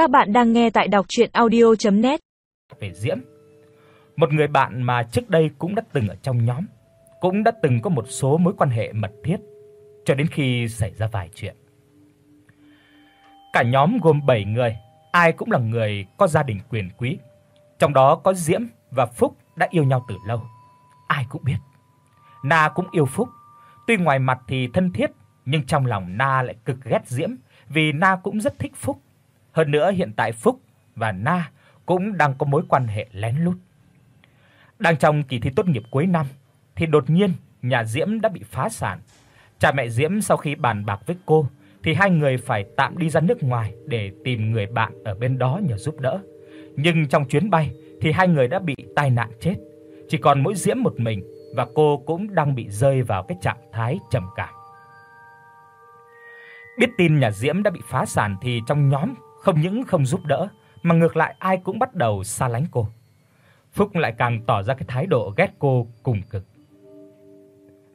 Các bạn đang nghe tại đọc audio net Về Diễm, một người bạn mà trước đây cũng đã từng ở trong nhóm, cũng đã từng có một số mối quan hệ mật thiết cho đến khi xảy ra vài chuyện. Cả nhóm gồm 7 người, ai cũng là người có gia đình quyền quý. Trong đó có Diễm và Phúc đã yêu nhau từ lâu. Ai cũng biết. Na cũng yêu Phúc, tuy ngoài mặt thì thân thiết, nhưng trong lòng Na lại cực ghét Diễm vì Na cũng rất thích Phúc. Hơn nữa hiện tại Phúc và Na cũng đang có mối quan hệ lén lút. Đang trong kỳ thi tốt nghiệp cuối năm thì đột nhiên nhà Diễm đã bị phá sản. Cha mẹ Diễm sau khi bàn bạc với cô thì hai người phải tạm đi ra nước ngoài để tìm người bạn ở bên đó nhờ giúp đỡ. Nhưng trong chuyến bay thì hai người đã bị tai nạn chết. Chỉ còn mỗi Diễm một mình và cô cũng đang bị rơi vào cái trạng thái trầm cảm. Biết tin nhà Diễm đã bị phá sản thì trong nhóm không những không giúp đỡ mà ngược lại ai cũng bắt đầu xa lánh cô. Phúc lại càng tỏ ra cái thái độ ghét cô cùng cực.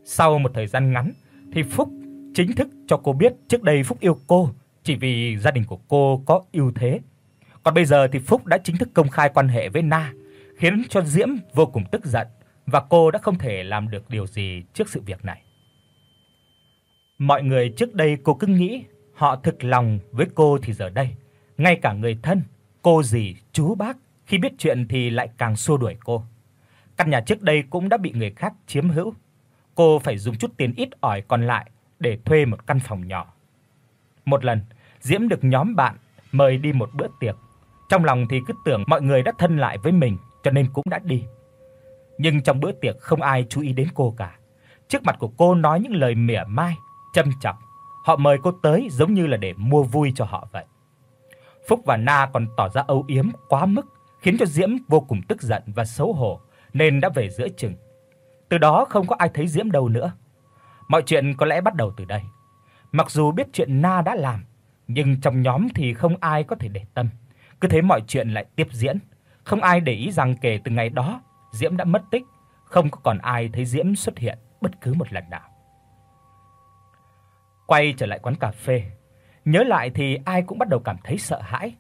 Sau một thời gian ngắn thì Phúc chính thức cho cô biết trước đây Phúc yêu cô chỉ vì gia đình của cô có ưu thế. Còn bây giờ thì Phúc đã chính thức công khai quan hệ với Na, khiến cho Diễm vô cùng tức giận và cô đã không thể làm được điều gì trước sự việc này. Mọi người trước đây cô cứ nghĩ họ thực lòng với cô thì giờ đây, ngay cả người thân, cô dì, chú bác khi biết chuyện thì lại càng xua đuổi cô. Căn nhà trước đây cũng đã bị người khác chiếm hữu. Cô phải dùng chút tiền ít ỏi còn lại để thuê một căn phòng nhỏ. Một lần, Diễm được nhóm bạn mời đi một bữa tiệc. Trong lòng thì cứ tưởng mọi người đã thân lại với mình cho nên cũng đã đi. Nhưng trong bữa tiệc không ai chú ý đến cô cả. Trước mặt của cô nói những lời mỉa mai, châm chọc. Họ mời cô tới giống như là để mua vui cho họ vậy. Phúc và Na còn tỏ ra âu yếm quá mức, khiến cho Diễm vô cùng tức giận và xấu hổ nên đã về giữa chừng. Từ đó không có ai thấy Diễm đâu nữa. Mọi chuyện có lẽ bắt đầu từ đây. Mặc dù biết chuyện Na đã làm, nhưng trong nhóm thì không ai có thể để tâm. Cứ thế mọi chuyện lại tiếp diễn, không ai để ý rằng kể từ ngày đó, Diễm đã mất tích, không có còn ai thấy Diễm xuất hiện bất cứ một lần nào. Quay trở lại quán cà phê, nhớ lại thì ai cũng bắt đầu cảm thấy sợ hãi,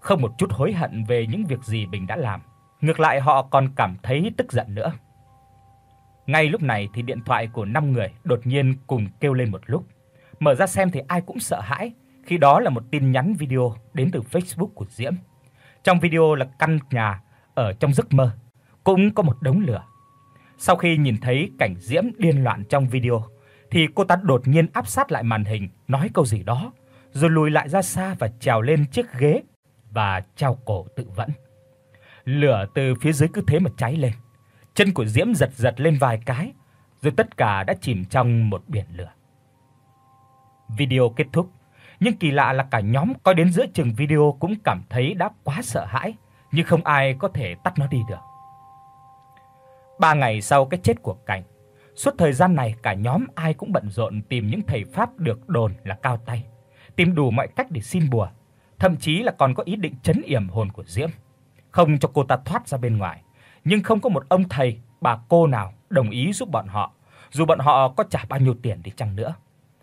không một chút hối hận về những việc gì mình đã làm, ngược lại họ còn cảm thấy tức giận nữa. Ngay lúc này thì điện thoại của 5 người đột nhiên cùng kêu lên một lúc. Mở ra xem thì ai cũng sợ hãi, khi đó là một tin nhắn video đến từ Facebook của Diễm. Trong video là căn nhà ở trong giấc mơ, cũng có một đống lửa. Sau khi nhìn thấy cảnh Diễm điên loạn trong video, thì cô ta đột nhiên áp sát lại màn hình, nói câu gì đó, rồi lùi lại ra xa và trèo lên chiếc ghế và treo cổ tự vẫn. Lửa từ phía dưới cứ thế mà cháy lên. Chân của Diễm giật giật lên vài cái, rồi tất cả đã chìm trong một biển lửa. Video kết thúc, nhưng kỳ lạ là cả nhóm coi đến giữa chừng video cũng cảm thấy đã quá sợ hãi, nhưng không ai có thể tắt nó đi được. 3 ngày sau cái chết của Cảnh, suốt thời gian này cả nhóm ai cũng bận rộn tìm những thầy pháp được đồn là cao tay, tìm đủ mọi cách để xin bùa, thậm chí là còn có ý định trấn yểm hồn của Diễm, không cho cô ta thoát ra bên ngoài nhưng không có một ông thầy, bà cô nào đồng ý giúp bọn họ, dù bọn họ có trả bao nhiêu tiền đi chăng nữa.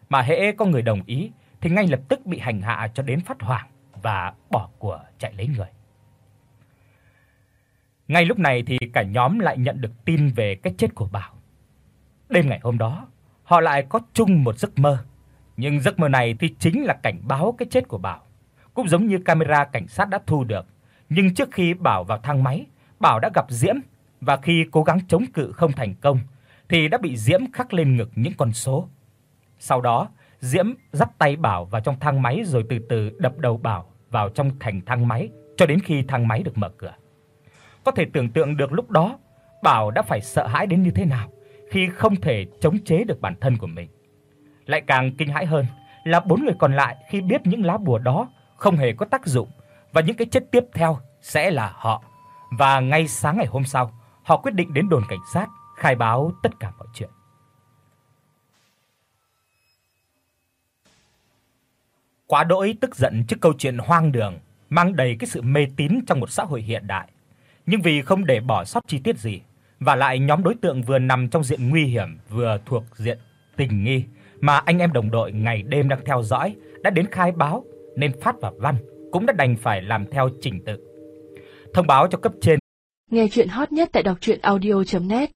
Mà hễ có người đồng ý thì ngay lập tức bị hành hạ cho đến phát hoảng và bỏ của chạy lấy người. Ngay lúc này thì cả nhóm lại nhận được tin về cái chết của Bảo. Đêm ngày hôm đó, họ lại có chung một giấc mơ, nhưng giấc mơ này thì chính là cảnh báo cái chết của Bảo. Cũng giống như camera cảnh sát đã thu được, nhưng trước khi Bảo vào thang máy Bảo đã gặp Diễm và khi cố gắng chống cự không thành công thì đã bị Diễm khắc lên ngực những con số. Sau đó, Diễm dắt tay Bảo vào trong thang máy rồi từ từ đập đầu Bảo vào trong thành thang máy cho đến khi thang máy được mở cửa. Có thể tưởng tượng được lúc đó Bảo đã phải sợ hãi đến như thế nào khi không thể chống chế được bản thân của mình. Lại càng kinh hãi hơn là bốn người còn lại khi biết những lá bùa đó không hề có tác dụng và những cái chết tiếp theo sẽ là họ và ngay sáng ngày hôm sau, họ quyết định đến đồn cảnh sát khai báo tất cả mọi chuyện. Quá đỗi tức giận trước câu chuyện hoang đường, mang đầy cái sự mê tín trong một xã hội hiện đại, nhưng vì không để bỏ sót chi tiết gì, và lại nhóm đối tượng vừa nằm trong diện nguy hiểm vừa thuộc diện tình nghi mà anh em đồng đội ngày đêm đang theo dõi đã đến khai báo nên Phát và Văn cũng đã đành phải làm theo trình tự. Thông báo cho cấp trên. Nghe truyện hot nhất tại doctruyenaudio.net